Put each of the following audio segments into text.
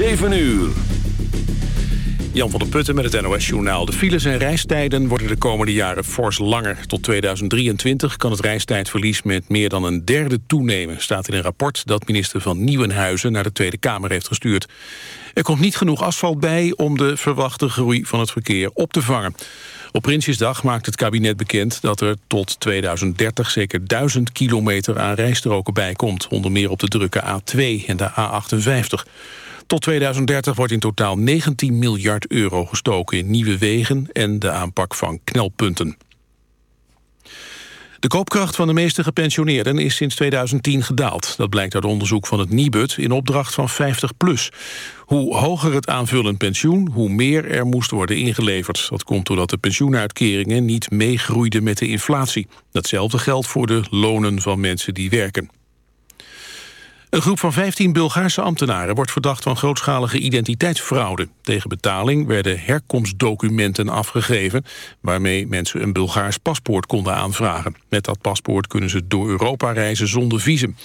7 uur. Jan van der Putten met het NOS-journaal. De files en reistijden worden de komende jaren fors langer. Tot 2023 kan het reistijdverlies met meer dan een derde toenemen... staat in een rapport dat minister van Nieuwenhuizen naar de Tweede Kamer heeft gestuurd. Er komt niet genoeg asfalt bij om de verwachte groei van het verkeer op te vangen. Op Prinsjesdag maakt het kabinet bekend dat er tot 2030 zeker 1000 kilometer aan rijstroken bij komt. Onder meer op de drukke A2 en de A58. Tot 2030 wordt in totaal 19 miljard euro gestoken in nieuwe wegen en de aanpak van knelpunten. De koopkracht van de meeste gepensioneerden is sinds 2010 gedaald. Dat blijkt uit onderzoek van het Nibud in opdracht van 50PLUS. Hoe hoger het aanvullend pensioen, hoe meer er moest worden ingeleverd. Dat komt doordat de pensioenuitkeringen niet meegroeiden met de inflatie. Datzelfde geldt voor de lonen van mensen die werken. Een groep van 15 Bulgaarse ambtenaren wordt verdacht van grootschalige identiteitsfraude. Tegen betaling werden herkomstdocumenten afgegeven... waarmee mensen een Bulgaars paspoort konden aanvragen. Met dat paspoort kunnen ze door Europa reizen zonder visum.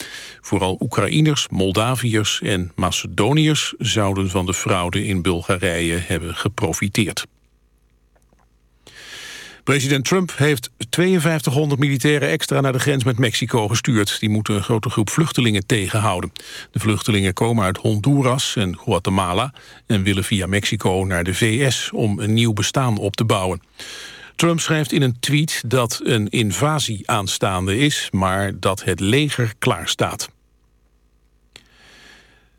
Vooral Oekraïners, Moldaviërs en Macedoniërs... zouden van de fraude in Bulgarije hebben geprofiteerd. President Trump heeft 5200 militairen extra naar de grens met Mexico gestuurd. Die moeten een grote groep vluchtelingen tegenhouden. De vluchtelingen komen uit Honduras en Guatemala... en willen via Mexico naar de VS om een nieuw bestaan op te bouwen. Trump schrijft in een tweet dat een invasie aanstaande is... maar dat het leger klaar staat.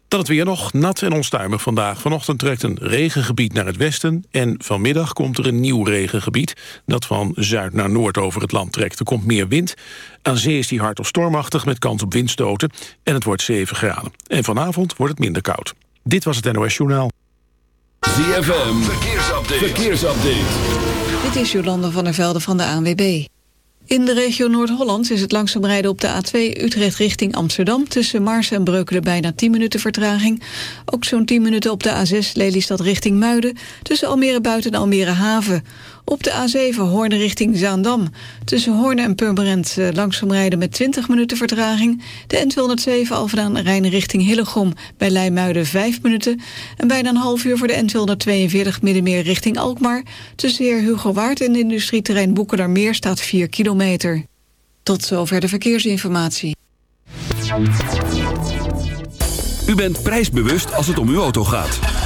Dan het weer nog nat en onstuimig vandaag. Vanochtend trekt een regengebied naar het westen... en vanmiddag komt er een nieuw regengebied... dat van zuid naar noord over het land trekt. Er komt meer wind. Aan zee is die hard of stormachtig met kans op windstoten... en het wordt 7 graden. En vanavond wordt het minder koud. Dit was het NOS Journaal. ZFM, verkeersupdate. verkeersupdate. Dit is Jolande van der Velde van de ANWB. In de regio Noord-Holland is het langzaam rijden op de A2 Utrecht richting Amsterdam. Tussen Mars en Breukelen bijna 10 minuten vertraging. Ook zo'n 10 minuten op de A6 Lelystad richting Muiden. Tussen Almere Buiten en Almere Haven. Op de A7 Hoorn richting Zaandam. Tussen Hoorn en Purmerend uh, langzaam rijden met 20 minuten vertraging. De N207 Alphen Rijn richting Hillegom bij Leimuiden 5 minuten. En bijna een half uur voor de N242 Middenmeer richting Alkmaar. Tussen Heer Hugo Waard en industrieterrein Boekendermeer staat 4 kilometer. Tot zover de verkeersinformatie. U bent prijsbewust als het om uw auto gaat.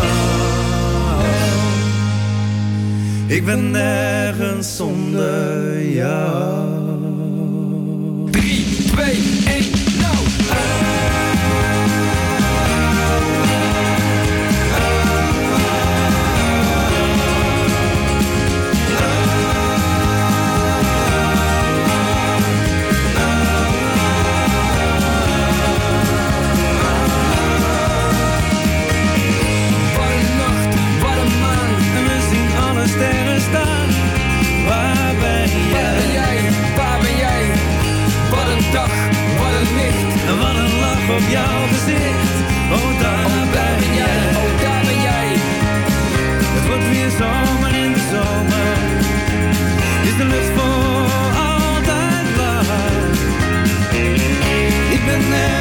Ik ben nergens zonder jou. 3, 2, 1, Waar ben Waar ben jij? Waar ben jij? Wat een dag, wat een licht. En wat een lach op jouw gezicht. Oh, daar Oh, daar ben jij, oh, daar ben jij. Het wordt weer zomer in de zomer. Is de lucht voor altijd blauw. Ik ben nergens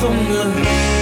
送了。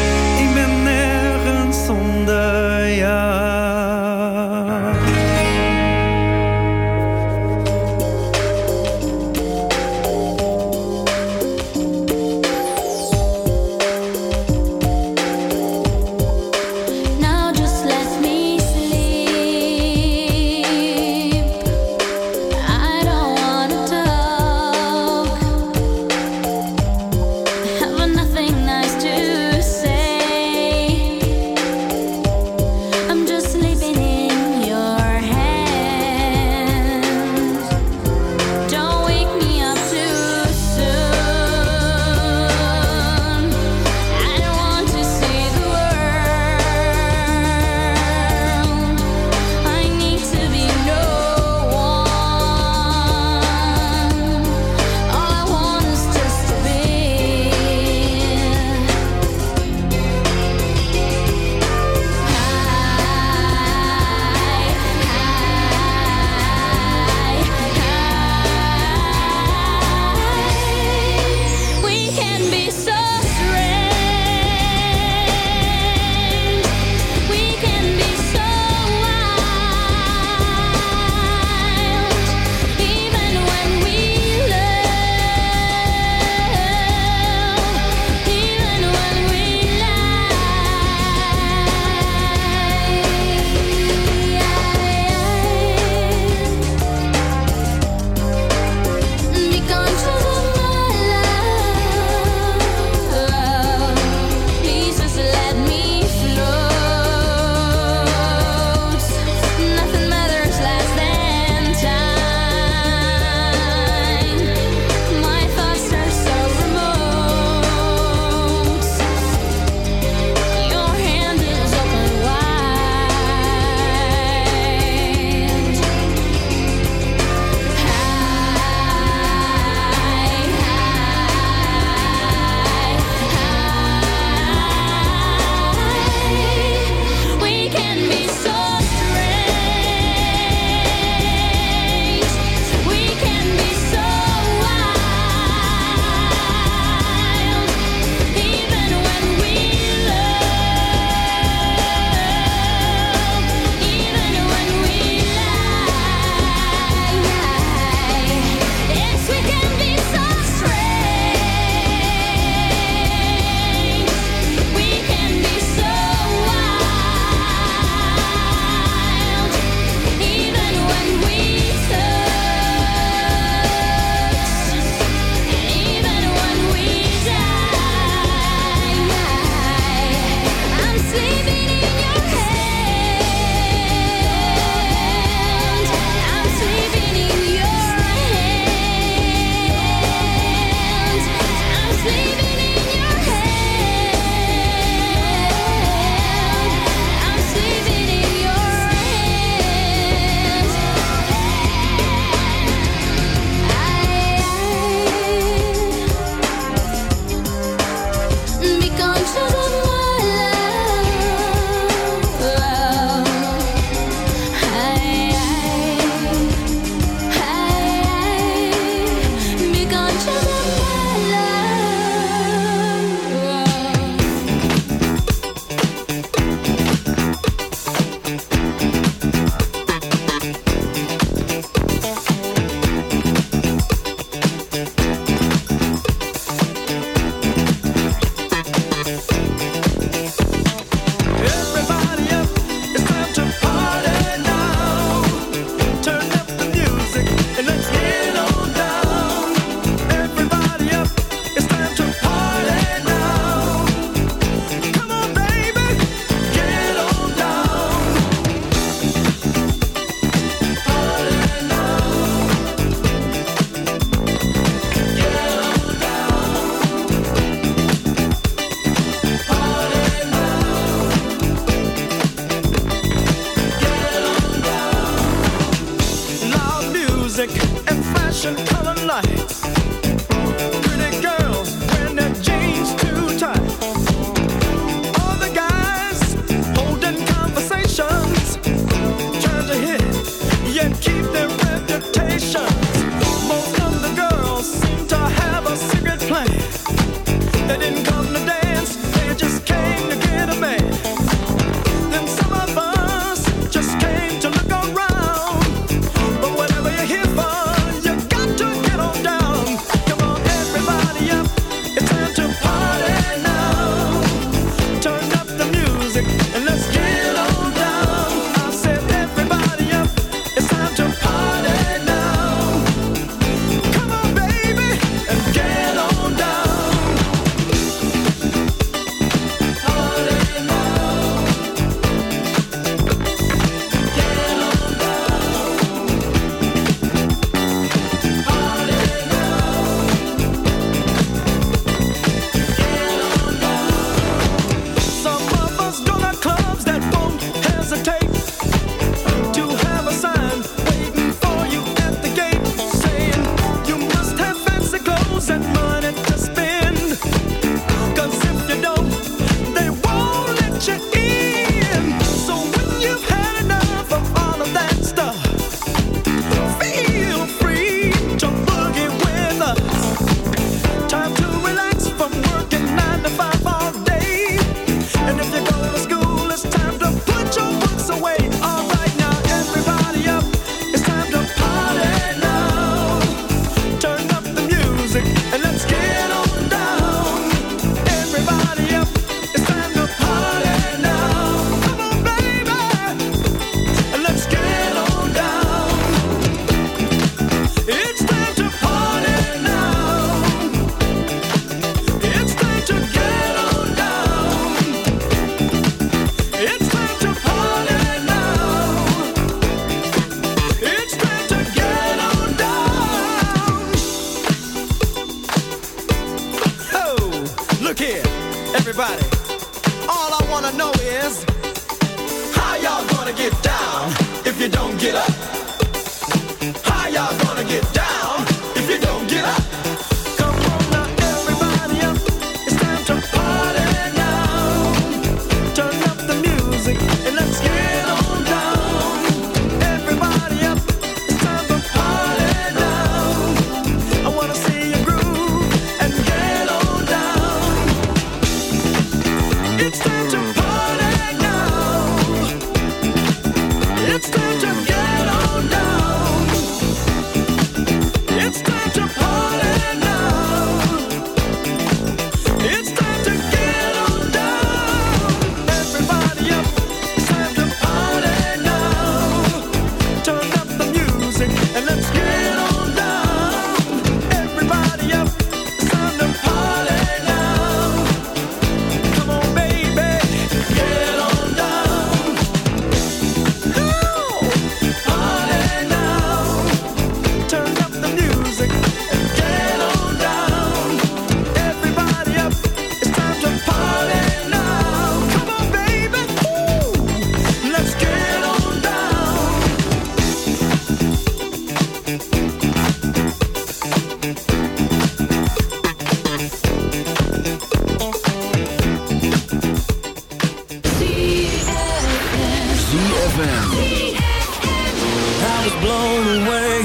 blown away.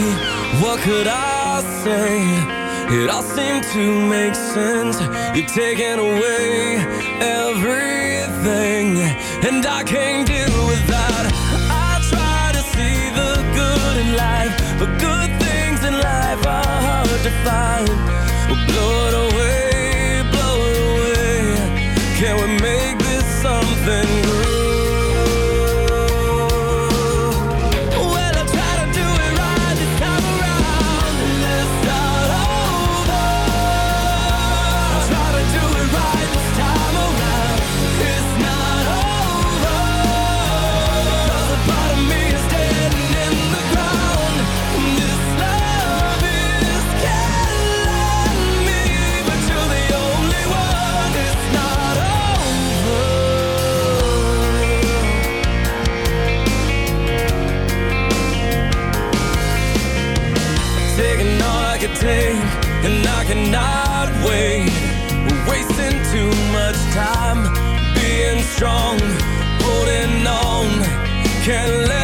What could I say? It all seemed to make sense. You're taking away everything. And I can't deal with that. I try to see the good in life But good things in life are hard to find. Blow it away, blow it away. Can we make this something take And I cannot wait. We're wasting too much time Being strong Holding on. Can't let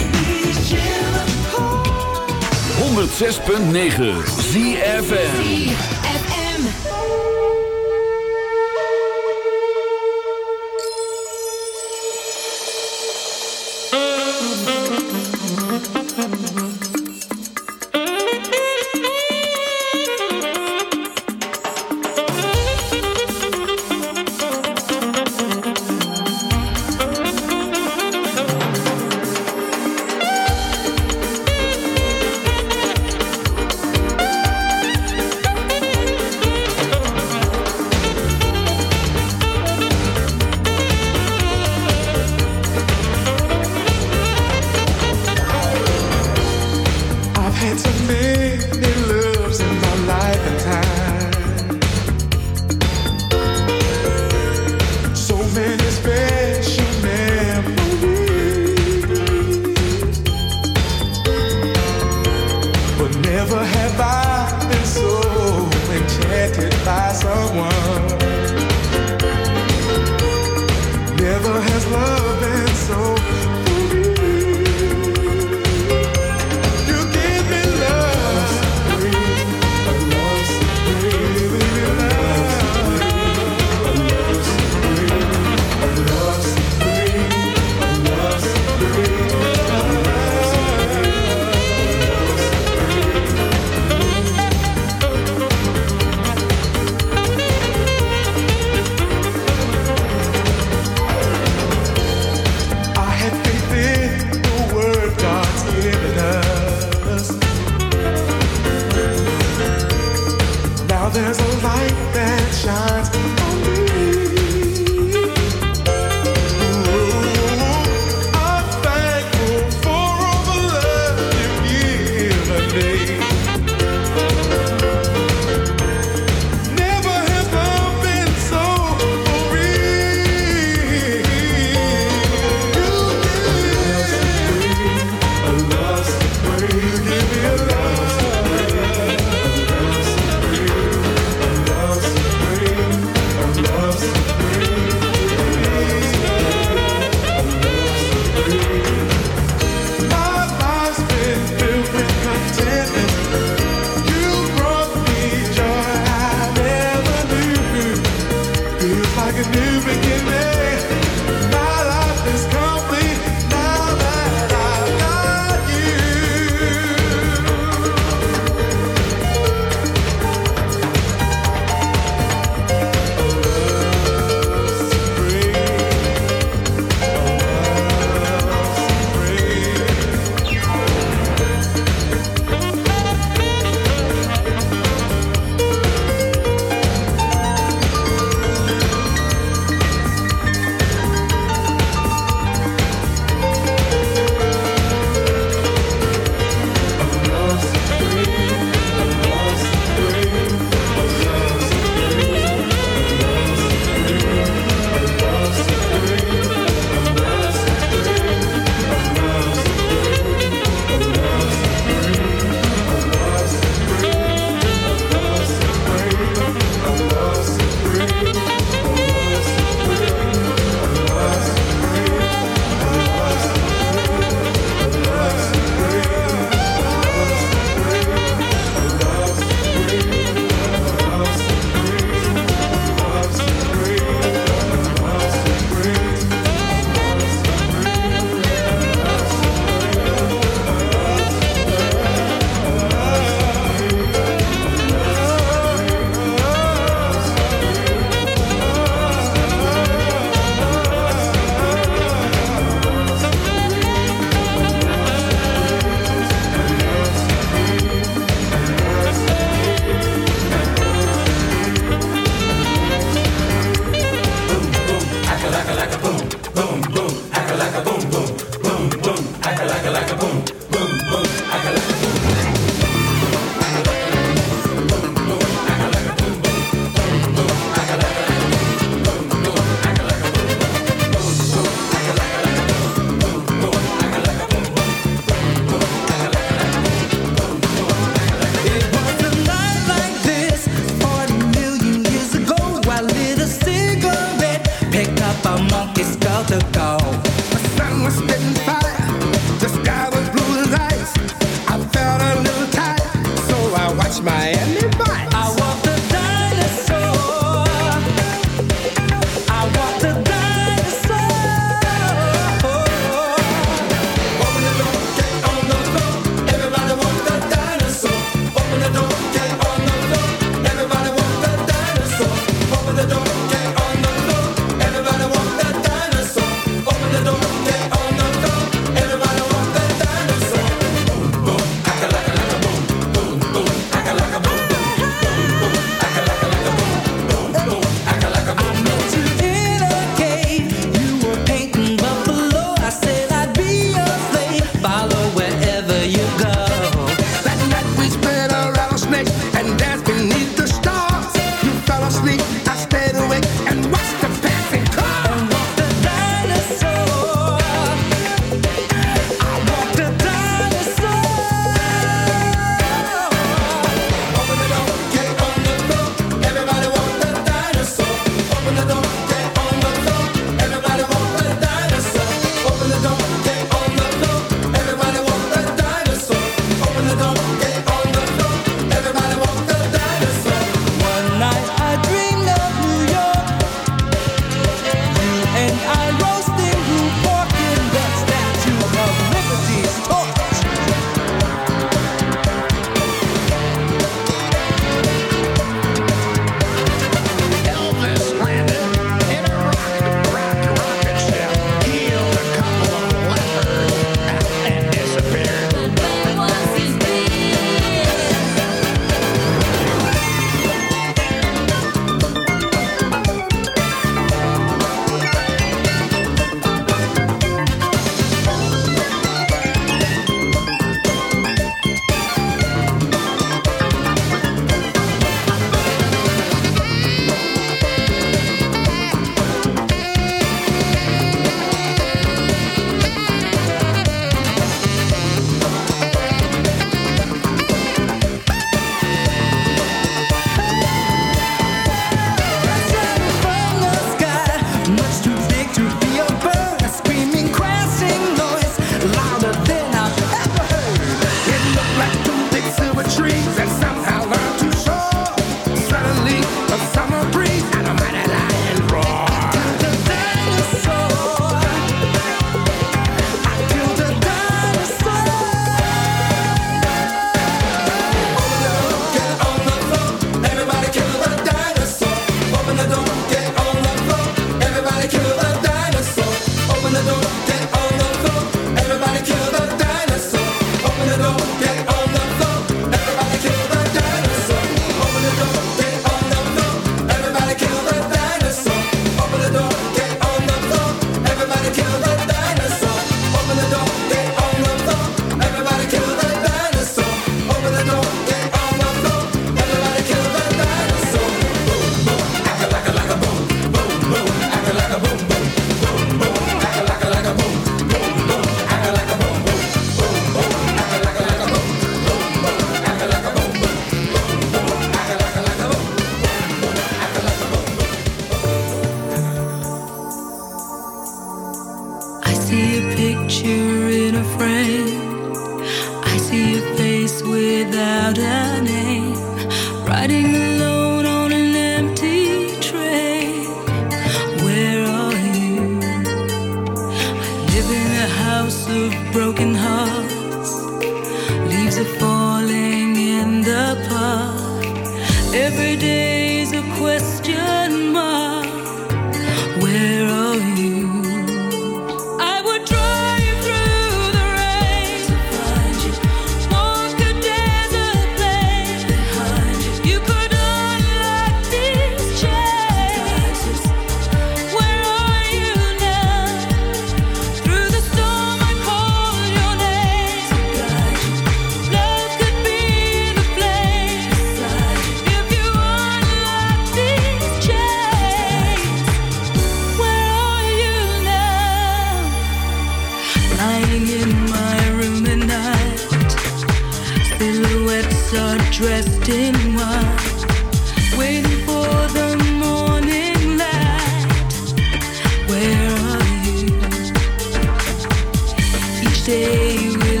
we live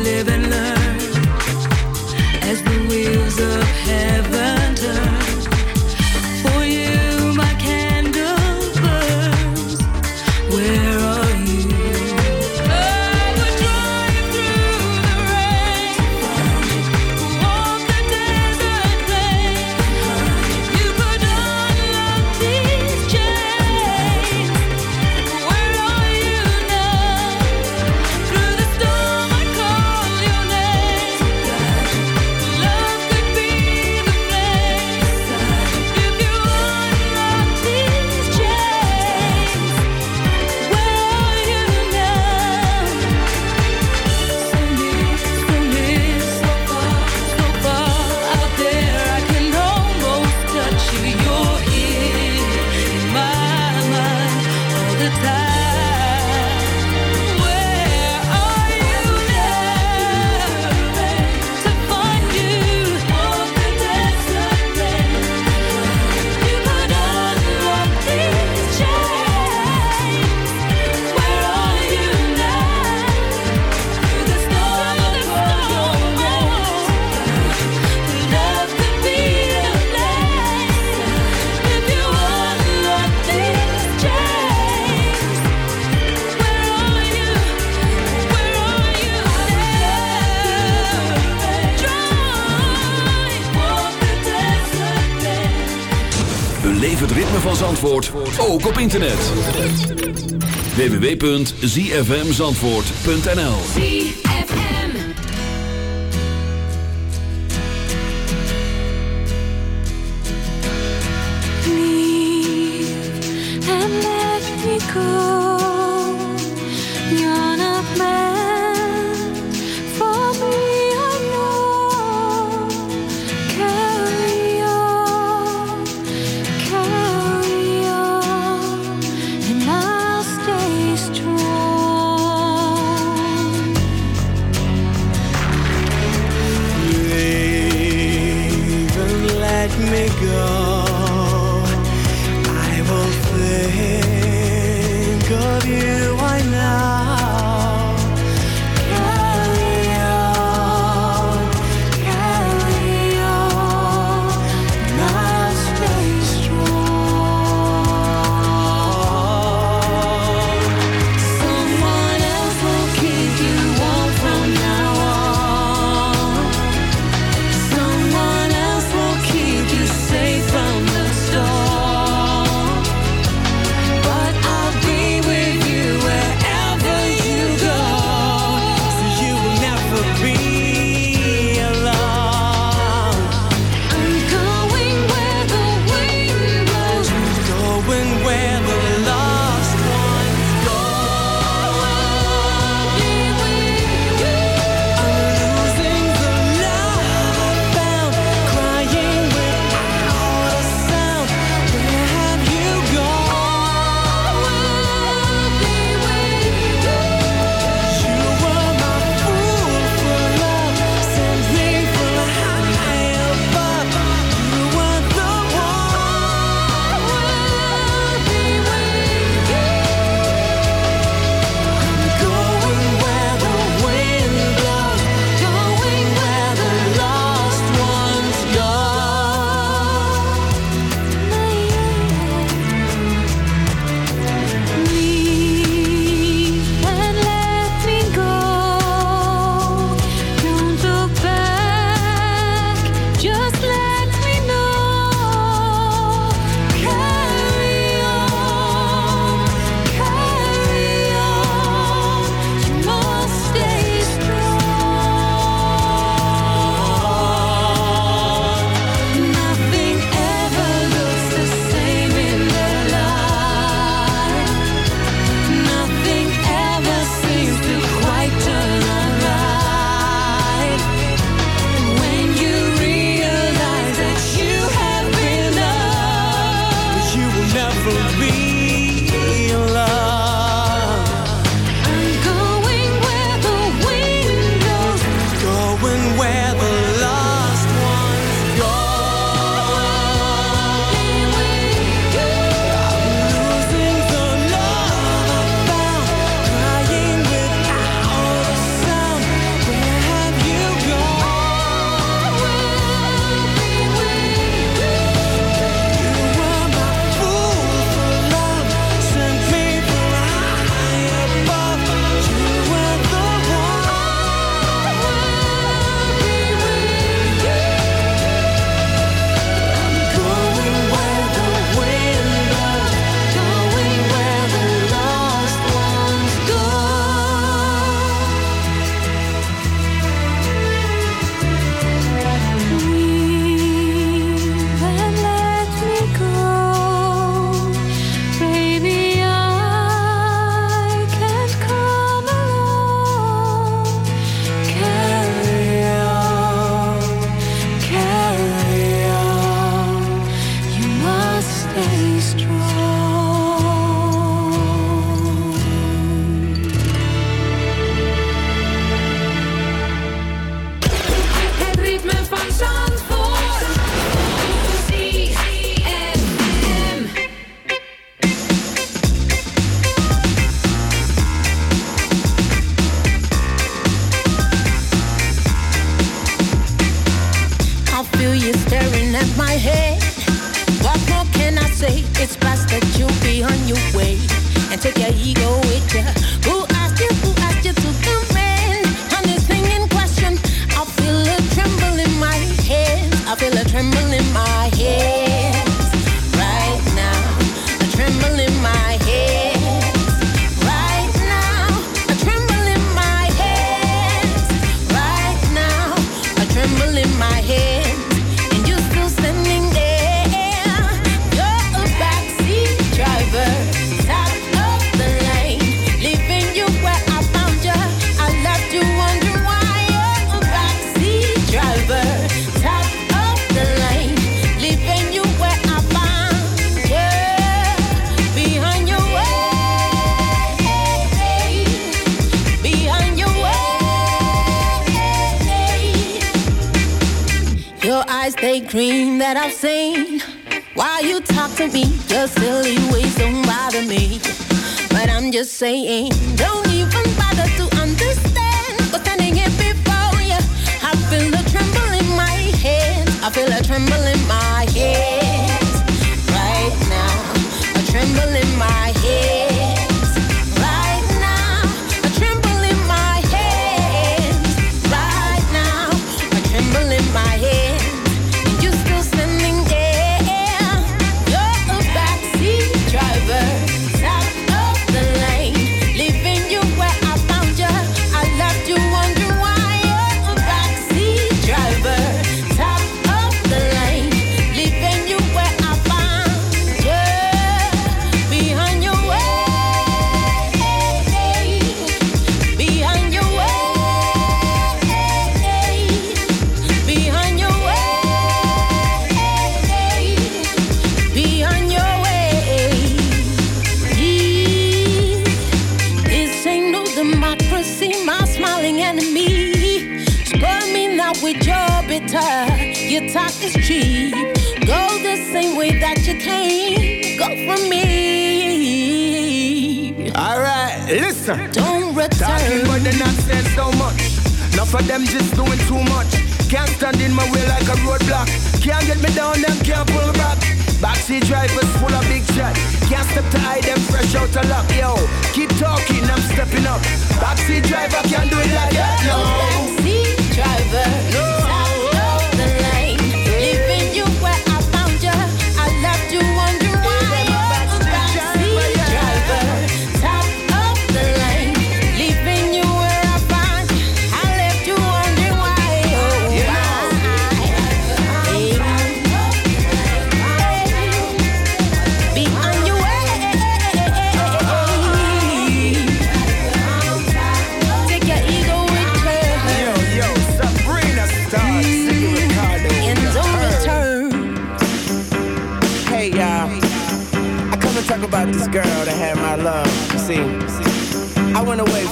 www.zfmzandvoort.nl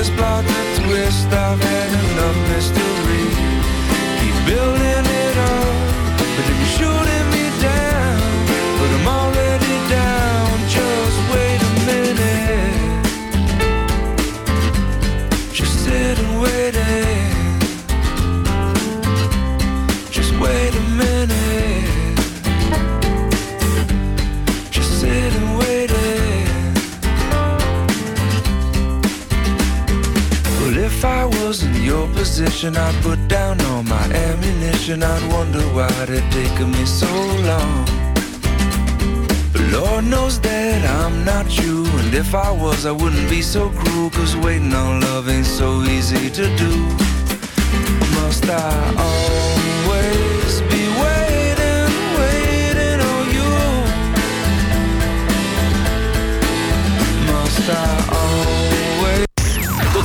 this plot twist? I've position, I'd put down all my ammunition. I'd wonder why it taken me so long. But Lord knows that I'm not you. And if I was, I wouldn't be so cruel. Cause waiting on love ain't so easy to do. Must I always